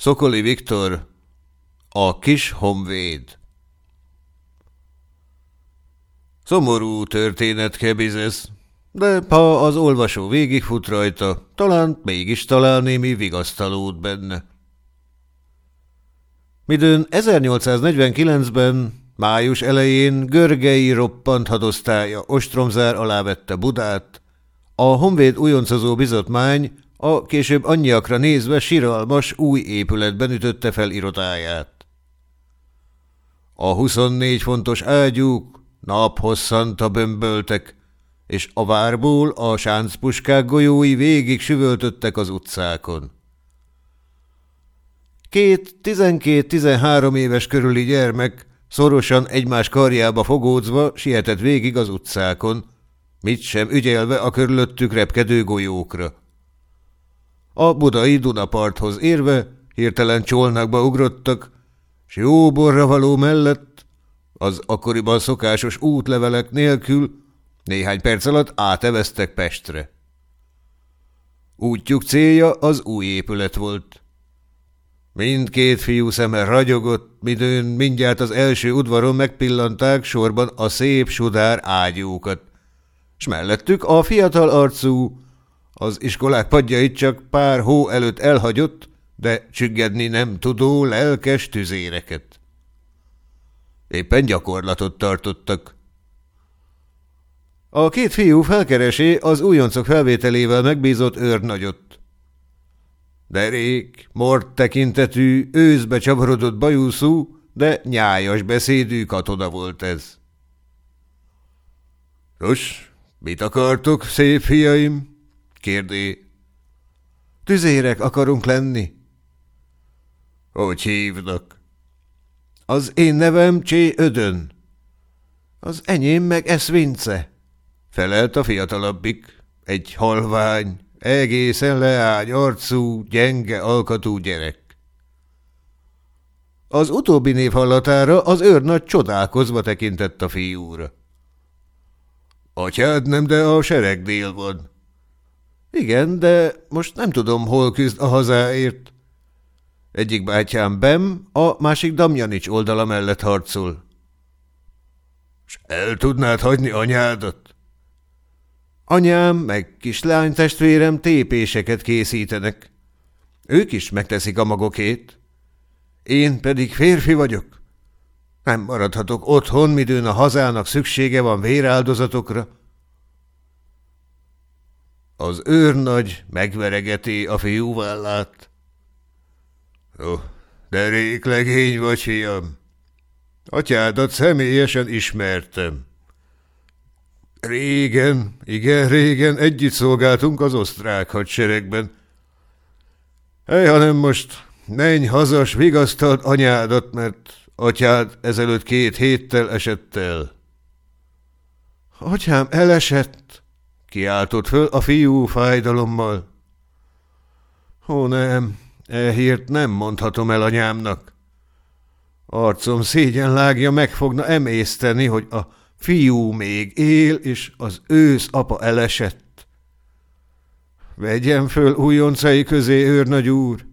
Szokoli Viktor A kis honvéd Szomorú történet, Kebizesz, de ha az olvasó végigfut rajta, talán mégis talál némi vigasztalót benne. Midőn 1849-ben, május elején Görgei roppant hadosztálya ostromzár alá vette Budát, a honvéd újoncozó bizotmány a később annyiakra nézve siralmas új épületben ütötte fel irodáját. A 24 fontos ágyúk naphosszanta bömböltek, és a várból a sáncpuskák golyói végig süvöltöttek az utcákon. Két tizenkét-tizenhárom éves körüli gyermek szorosan egymás karjába fogódzva sietett végig az utcákon, mit sem ügyelve a körülöttük repkedő golyókra. A budai Dunaparthoz érve hirtelen csolnákba ugrottak, s jó borra való mellett, az akkoriban szokásos útlevelek nélkül néhány perc alatt áteveztek Pestre. Útjuk célja az új épület volt. Mindkét fiú szeme ragyogott, midőn mindjárt az első udvaron megpillanták sorban a szép sudár ágyúkat, s mellettük a fiatal arcú, az iskolák padjait csak pár hó előtt elhagyott, de csüggedni nem tudó lelkes tüzéreket. Éppen gyakorlatot tartottak. A két fiú felkeresi az újoncok felvételével megbízott őrnagyot. Derék, mort tekintetű, őszbe csavarodott bajuszú, de nyájas beszédű katona volt ez. – Nos, mit akartok, szép fiaim? – kérdé. – Tüzérek akarunk lenni. – Hogy hívnak? – Az én nevem Csé Ödön. – Az enyém meg Eszvince. Felelt a fiatalabbik, egy halvány, egészen leány arcú, gyenge alkatú gyerek. Az utóbbi név hallatára az őrnagy csodálkozva tekintett a fiúra. Atyád nem, de a seregdél van. Igen, de most nem tudom, hol küzd a hazáért. Egyik bátyám Bem, a másik Damjanics oldala mellett harcol. S el tudnád hagyni anyádat? Anyám meg kislány testvérem tépéseket készítenek. Ők is megteszik a magokét. Én pedig férfi vagyok. Nem maradhatok otthon, midőn a hazának szüksége van véráldozatokra. Az őrnagy megveregeti a fiú vállát. Ó, de rég legény vagy, fiam. Atyádat személyesen ismertem. Régen, igen, régen együtt szolgáltunk az osztrák hadseregben. Hely, hanem most menj hazas, vigasztald anyádat, mert atyád ezelőtt két héttel esett el. Atyám elesett, kiáltott föl a fiú fájdalommal. Ó, nem, e hírt nem mondhatom el anyámnak. Arcom szégyenlágja meg fogna emészteni, hogy a Fiú még él, és az ősz apa elesett. Vegyen föl újoncai közé, őrnagy úr!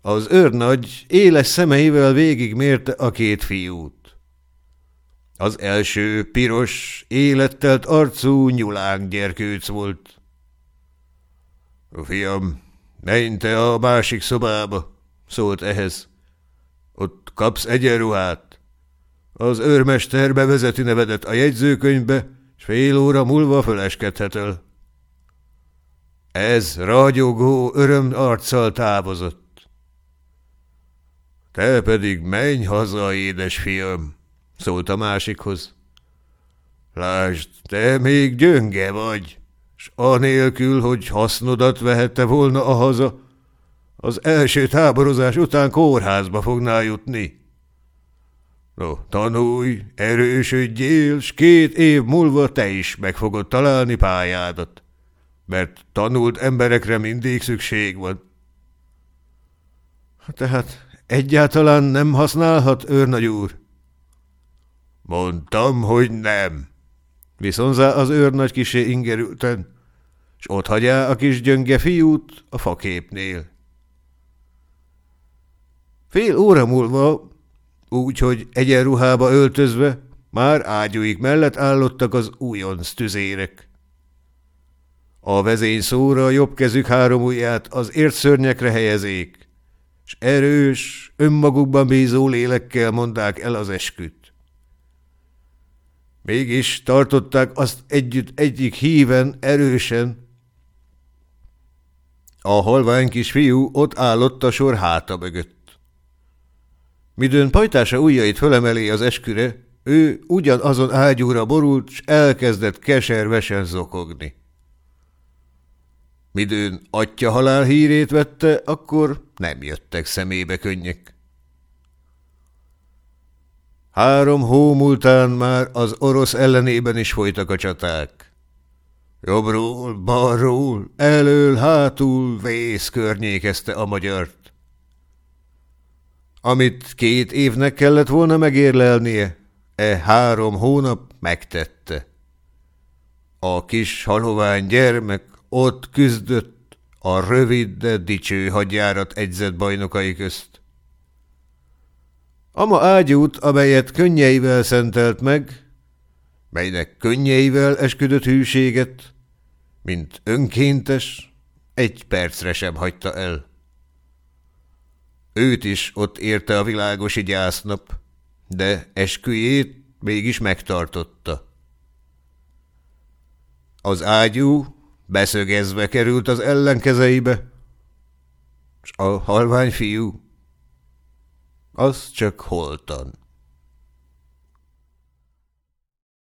Az őrnagy éles szemeivel végigmérte a két fiút. Az első piros, élettelt arcú nyulánk gyerkőc volt. – Fiam, menj te a másik szobába, szólt ehhez. Ott kapsz egyenruhát. Az őrmester bevezeti nevedet a jegyzőkönyvbe, s fél óra múlva föleskedhetel. Ez ragyogó öröm arccal távozott. Te pedig menj haza, édes fiam, szólt a másikhoz. Lásd, te még gyönge vagy, s anélkül, hogy hasznodat vehette volna a haza, az első táborozás után kórházba fognál jutni. No, tanulj, erősödjél, s két év múlva te is meg fogod találni pályádat, mert tanult emberekre mindig szükség van. Tehát egyáltalán nem használhat, őrnagy úr? Mondtam, hogy nem. Viszonzá az őrnagy kisé ingerülten, s ott hagyá a kis gyönge fiút a faképnél. Fél óra múlva, úgy, hogy egyenruhába öltözve, már ágyúik mellett állottak az újonc tüzérek. A vezény szóra a jobb kezük három ujját az értszörnyekre helyezék, s erős, önmagukban bízó lélekkel mondák el az esküt. Mégis tartották azt együtt egyik híven erősen. A halvány kis fiú ott állott a sor háta mögött. Midőn pajtása ujjait fölemeli az esküre, ő ugyanazon ágyúra borult, s elkezdett keservesen zokogni. Midőn atya halál hírét vette, akkor nem jöttek szemébe könnyek. Három hó múltán már az orosz ellenében is folytak a csaták. Jobbról, balról, elől, hátul vész környékezte a magyart. Amit két évnek kellett volna megérlelnie, e három hónap megtette. A kis halovány gyermek ott küzdött a rövid, de dicső hadjárat egyzett bajnokai közt. Ama ágyút, amelyet könnyeivel szentelt meg, melynek könnyeivel esküdött hűséget, mint önkéntes, egy percre sem hagyta el. Őt is ott érte a világosi gyásznap, de esküjét mégis megtartotta. Az ágyú beszögezve került az ellenkezeibe, és a halvány fiú, az csak holtan.